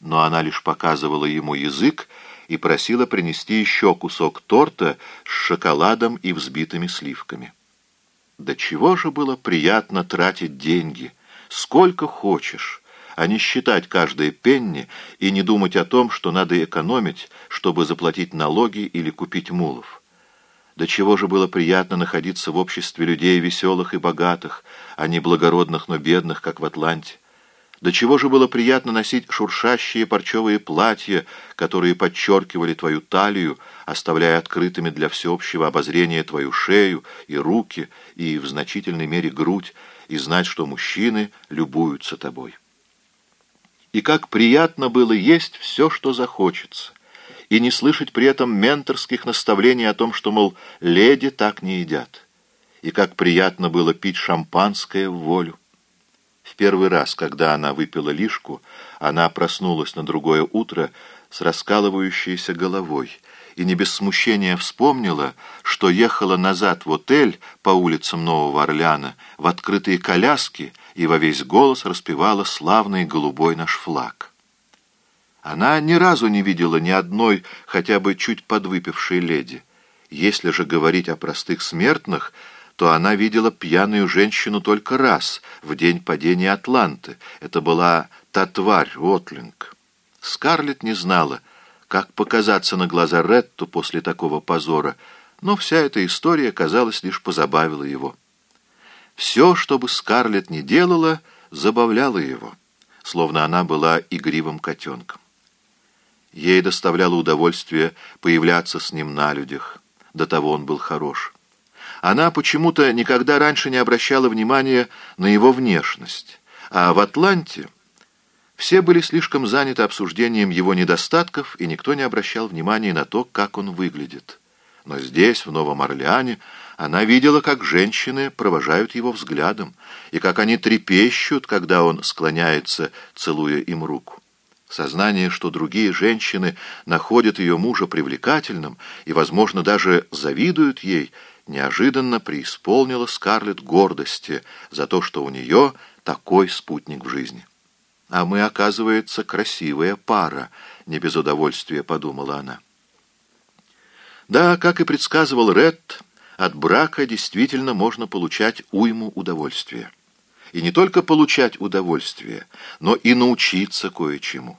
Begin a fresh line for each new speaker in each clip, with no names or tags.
но она лишь показывала ему язык и просила принести еще кусок торта с шоколадом и взбитыми сливками. Да чего же было приятно тратить деньги, сколько хочешь, а не считать каждое пенни и не думать о том, что надо экономить, чтобы заплатить налоги или купить мулов. До чего же было приятно находиться в обществе людей веселых и богатых, а не благородных, но бедных, как в Атланте. До чего же было приятно носить шуршащие парчевые платья, которые подчеркивали твою талию, оставляя открытыми для всеобщего обозрения твою шею и руки, и в значительной мере грудь, и знать, что мужчины любуются тобой. И как приятно было есть все, что захочется, и не слышать при этом менторских наставлений о том, что, мол, леди так не едят. И как приятно было пить шампанское в волю. В первый раз, когда она выпила лишку, она проснулась на другое утро с раскалывающейся головой и не без смущения вспомнила, что ехала назад в отель по улицам Нового Орлеана в открытые коляски и во весь голос распевала славный голубой наш флаг. Она ни разу не видела ни одной хотя бы чуть подвыпившей леди. Если же говорить о простых смертных, то она видела пьяную женщину только раз, в день падения Атланты. Это была та тварь, Отлинг. Скарлетт не знала, как показаться на глаза Ретту после такого позора, но вся эта история, казалось, лишь позабавила его. Все, что бы Скарлетт не делала, забавляло его, словно она была игривым котенком. Ей доставляло удовольствие появляться с ним на людях. До того он был хорош. Она почему-то никогда раньше не обращала внимания на его внешность. А в Атланте все были слишком заняты обсуждением его недостатков, и никто не обращал внимания на то, как он выглядит. Но здесь, в Новом Орлеане, она видела, как женщины провожают его взглядом, и как они трепещут, когда он склоняется, целуя им руку. Сознание, что другие женщины находят ее мужа привлекательным и, возможно, даже завидуют ей, неожиданно преисполнило Скарлетт гордости за то, что у нее такой спутник в жизни. «А мы, оказывается, красивая пара», — не без удовольствия подумала она. Да, как и предсказывал Ред, от брака действительно можно получать уйму удовольствия и не только получать удовольствие, но и научиться кое-чему.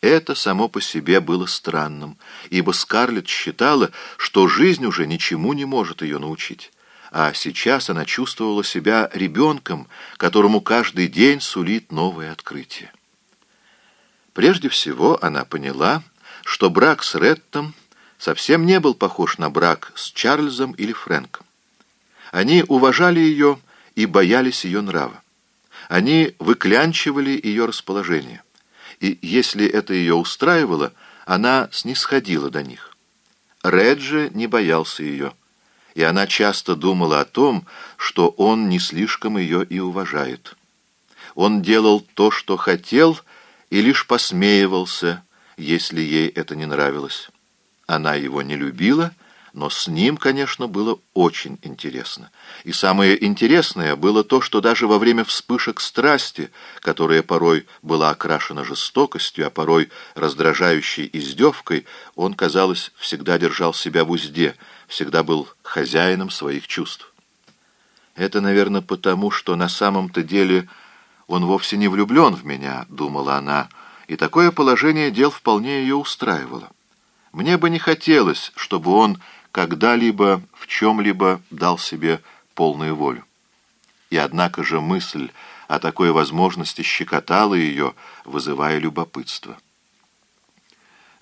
Это само по себе было странным, ибо Скарлетт считала, что жизнь уже ничему не может ее научить. А сейчас она чувствовала себя ребенком, которому каждый день сулит новое открытие. Прежде всего она поняла, что брак с Реттом совсем не был похож на брак с Чарльзом или Фрэнком. Они уважали ее и боялись ее нрава. Они выклянчивали ее расположение. И если это ее устраивало, она снисходила до них. Реджи не боялся ее, и она часто думала о том, что он не слишком ее и уважает. Он делал то, что хотел, и лишь посмеивался, если ей это не нравилось. Она его не любила, но с ним, конечно, было очень интересно. И самое интересное было то, что даже во время вспышек страсти, которая порой была окрашена жестокостью, а порой раздражающей издевкой, он, казалось, всегда держал себя в узде, всегда был хозяином своих чувств. Это, наверное, потому, что на самом-то деле он вовсе не влюблен в меня, думала она, и такое положение дел вполне ее устраивало. Мне бы не хотелось, чтобы он когда-либо в чем-либо дал себе полную волю. И однако же мысль о такой возможности щекотала ее, вызывая любопытство.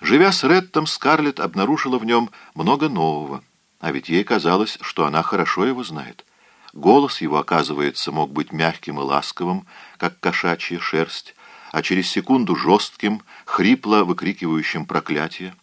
Живя с Реттом, Скарлетт обнаружила в нем много нового, а ведь ей казалось, что она хорошо его знает. Голос его, оказывается, мог быть мягким и ласковым, как кошачья шерсть, а через секунду жестким, хрипло выкрикивающим проклятие.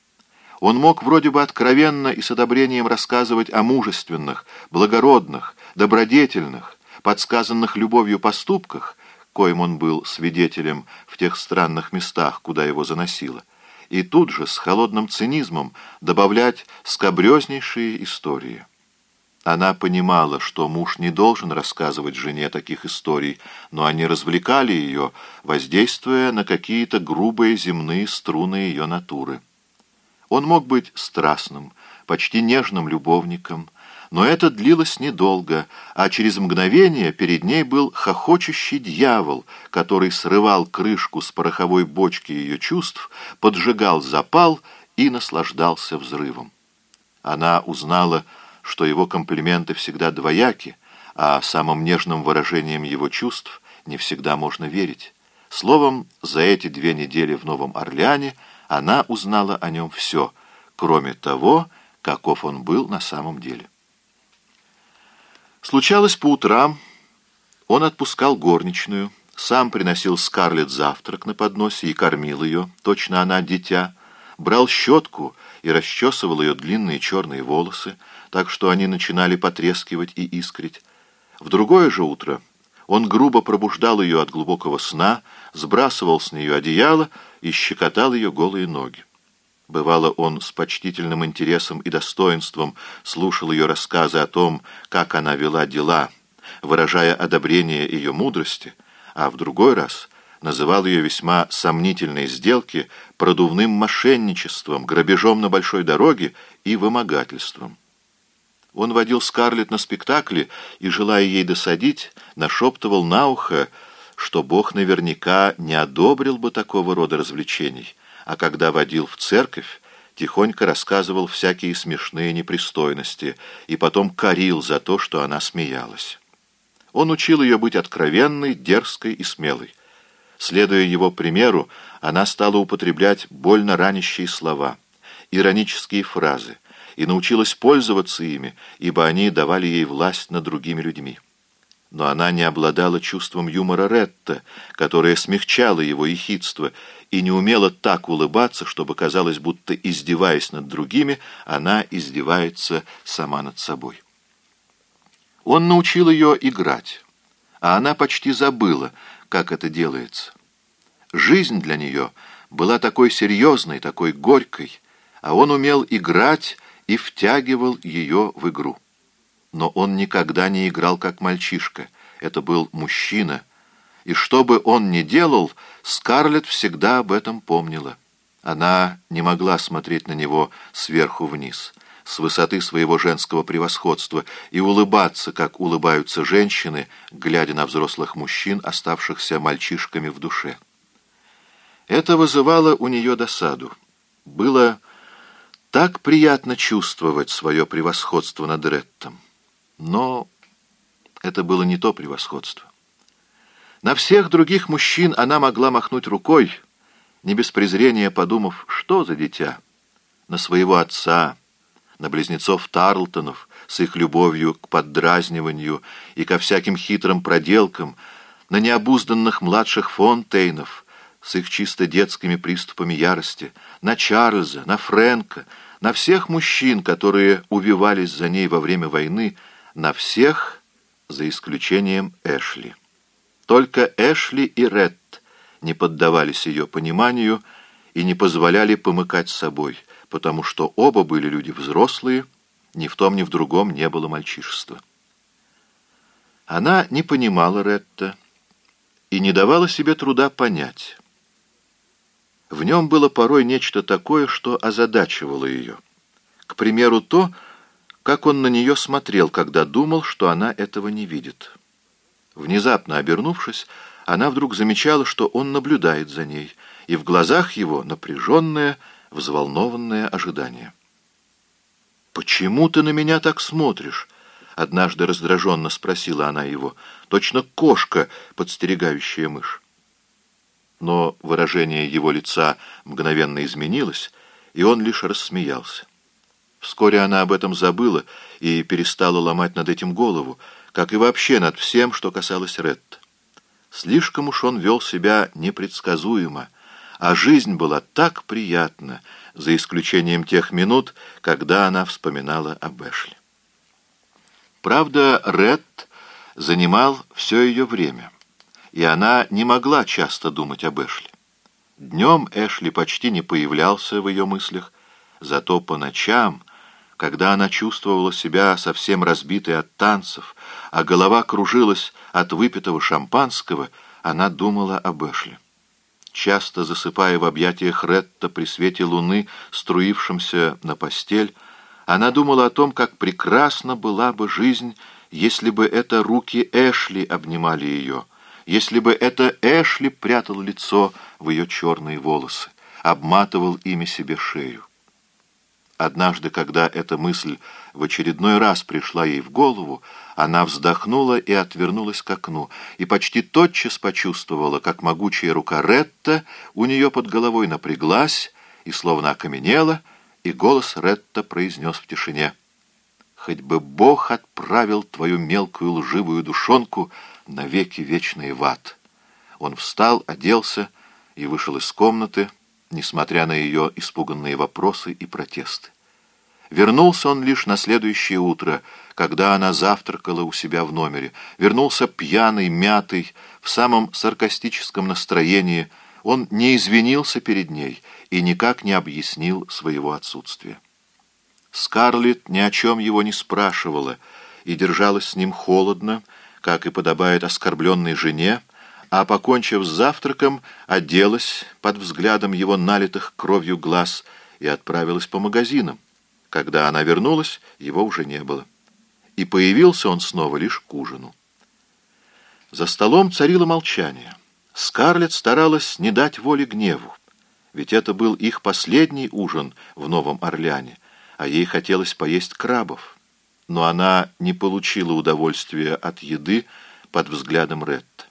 Он мог вроде бы откровенно и с одобрением рассказывать о мужественных, благородных, добродетельных, подсказанных любовью поступках, коим он был свидетелем в тех странных местах, куда его заносило, и тут же с холодным цинизмом добавлять скобрезнейшие истории. Она понимала, что муж не должен рассказывать жене таких историй, но они развлекали ее, воздействуя на какие-то грубые земные струны ее натуры. Он мог быть страстным, почти нежным любовником, но это длилось недолго, а через мгновение перед ней был хохочущий дьявол, который срывал крышку с пороховой бочки ее чувств, поджигал запал и наслаждался взрывом. Она узнала, что его комплименты всегда двояки, а самым нежным выражением его чувств не всегда можно верить. Словом, за эти две недели в Новом Орлеане она узнала о нем все, кроме того, каков он был на самом деле. Случалось по утрам, он отпускал горничную, сам приносил Скарлетт завтрак на подносе и кормил ее, точно она дитя, брал щетку и расчесывал ее длинные черные волосы, так что они начинали потрескивать и искрить. В другое же утро он грубо пробуждал ее от глубокого сна, сбрасывал с нее одеяло и щекотал ее голые ноги. Бывало, он с почтительным интересом и достоинством слушал ее рассказы о том, как она вела дела, выражая одобрение ее мудрости, а в другой раз называл ее весьма сомнительные сделки продувным мошенничеством, грабежом на большой дороге и вымогательством. Он водил Скарлетт на спектакли и, желая ей досадить, нашептывал на ухо, что Бог наверняка не одобрил бы такого рода развлечений, а когда водил в церковь, тихонько рассказывал всякие смешные непристойности и потом корил за то, что она смеялась. Он учил ее быть откровенной, дерзкой и смелой. Следуя его примеру, она стала употреблять больно ранящие слова, иронические фразы, и научилась пользоваться ими, ибо они давали ей власть над другими людьми. Но она не обладала чувством юмора Ретта, которое смягчало его ехидство, и не умела так улыбаться, чтобы казалось, будто, издеваясь над другими, она издевается сама над собой. Он научил ее играть, а она почти забыла, как это делается. Жизнь для нее была такой серьезной, такой горькой, а он умел играть и втягивал ее в игру. Но он никогда не играл как мальчишка. Это был мужчина. И что бы он ни делал, Скарлетт всегда об этом помнила. Она не могла смотреть на него сверху вниз, с высоты своего женского превосходства, и улыбаться, как улыбаются женщины, глядя на взрослых мужчин, оставшихся мальчишками в душе. Это вызывало у нее досаду. Было так приятно чувствовать свое превосходство над Реттом. Но это было не то превосходство. На всех других мужчин она могла махнуть рукой, не без презрения подумав, что за дитя. На своего отца, на близнецов Тарлтонов с их любовью к поддразниванию и ко всяким хитрым проделкам, на необузданных младших Фонтейнов с их чисто детскими приступами ярости, на Чарльза, на Фрэнка, на всех мужчин, которые увивались за ней во время войны, на всех, за исключением Эшли. Только Эшли и Ретт не поддавались ее пониманию и не позволяли помыкать собой, потому что оба были люди взрослые, ни в том, ни в другом не было мальчишества. Она не понимала Ретта и не давала себе труда понять. В нем было порой нечто такое, что озадачивало ее. К примеру, то, как он на нее смотрел, когда думал, что она этого не видит. Внезапно обернувшись, она вдруг замечала, что он наблюдает за ней, и в глазах его напряженное, взволнованное ожидание. «Почему ты на меня так смотришь?» — однажды раздраженно спросила она его. «Точно кошка, подстерегающая мышь» но выражение его лица мгновенно изменилось, и он лишь рассмеялся. Вскоре она об этом забыла и перестала ломать над этим голову, как и вообще над всем, что касалось Ретта. Слишком уж он вел себя непредсказуемо, а жизнь была так приятна, за исключением тех минут, когда она вспоминала об Эшли. Правда, Ретт занимал все ее время и она не могла часто думать об Эшли. Днем Эшли почти не появлялся в ее мыслях, зато по ночам, Когда она чувствовала себя совсем разбитой от танцев, а голова кружилась от выпитого шампанского, она думала об Эшли. Часто засыпая в объятиях Ретта при свете луны, струившемся на постель, она думала о том, как прекрасна была бы жизнь, если бы это руки Эшли обнимали ее, если бы это Эшли прятал лицо в ее черные волосы, обматывал ими себе шею. Однажды, когда эта мысль в очередной раз пришла ей в голову, она вздохнула и отвернулась к окну, и почти тотчас почувствовала, как могучая рука Ретта у нее под головой напряглась и словно окаменела, и голос Ретта произнес в тишине. «Хоть бы Бог отправил твою мелкую лживую душонку навеки вечный в ад». Он встал, оделся и вышел из комнаты, несмотря на ее испуганные вопросы и протесты. Вернулся он лишь на следующее утро, когда она завтракала у себя в номере. Вернулся пьяный, мятый, в самом саркастическом настроении. Он не извинился перед ней и никак не объяснил своего отсутствия. Скарлетт ни о чем его не спрашивала и держалась с ним холодно, как и подобает оскорбленной жене, а, покончив с завтраком, оделась под взглядом его налитых кровью глаз и отправилась по магазинам. Когда она вернулась, его уже не было. И появился он снова лишь к ужину. За столом царило молчание. Скарлетт старалась не дать воли гневу, ведь это был их последний ужин в Новом Орлеане, а ей хотелось поесть крабов. Но она не получила удовольствия от еды под взглядом Ретта.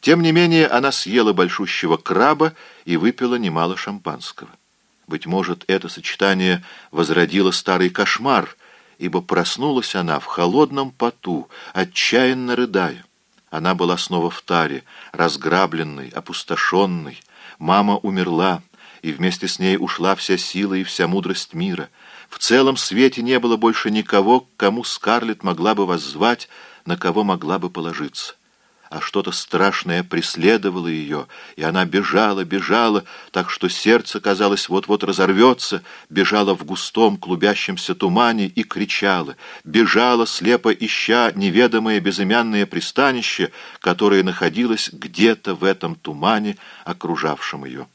Тем не менее, она съела большущего краба и выпила немало шампанского. Быть может, это сочетание возродило старый кошмар, ибо проснулась она в холодном поту, отчаянно рыдая. Она была снова в таре, разграбленной, опустошенной. Мама умерла, и вместе с ней ушла вся сила и вся мудрость мира. В целом свете не было больше никого, к кому Скарлетт могла бы воззвать, на кого могла бы положиться а что-то страшное преследовало ее, и она бежала, бежала, так что сердце, казалось, вот-вот разорвется, бежала в густом клубящемся тумане и кричала, бежала, слепо ища неведомое безымянное пристанище, которое находилось где-то в этом тумане, окружавшем ее.